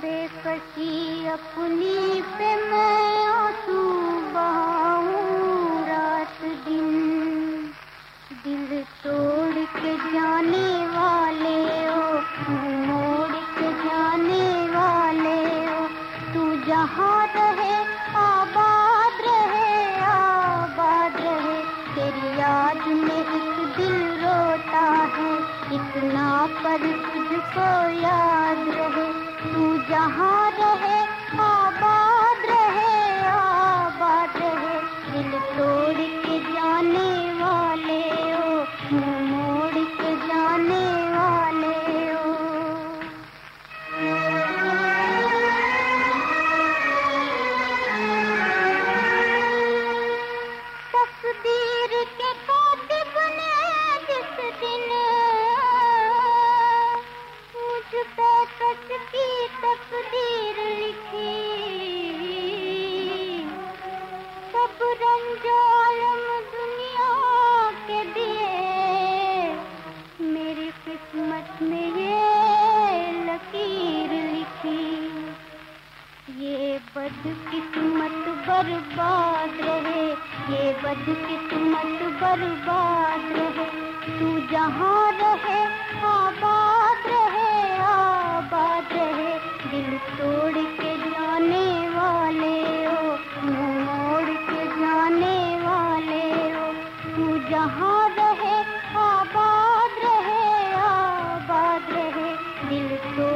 बेपसी अपनी पे मैं तू बहाऊं रात दिन। दिल तोड़ के जाने वाले हो मोड़ के जाने वाले हो। तू जहाँ रहे, आबाद रहे आबाद रहे। तेरी याद में एक दिल रोता है, इतना पर तुझको याद रहे। तू जहाँ रहे आबाद रहे आबाद रहे। दिल तोड़ के जाने वाले ओ ये बदकिस्मत बर्बाद रहे ये बदकिस्मत बर्बाद रहे तू जहाँ रहे आबाद रहे आबाद रहे दिल तोड़ के जाने वाले मुँह मोड़ के जाने वाले ओ तू जहाँ रहे आबाद रहे आबाद रहे दिल तोड़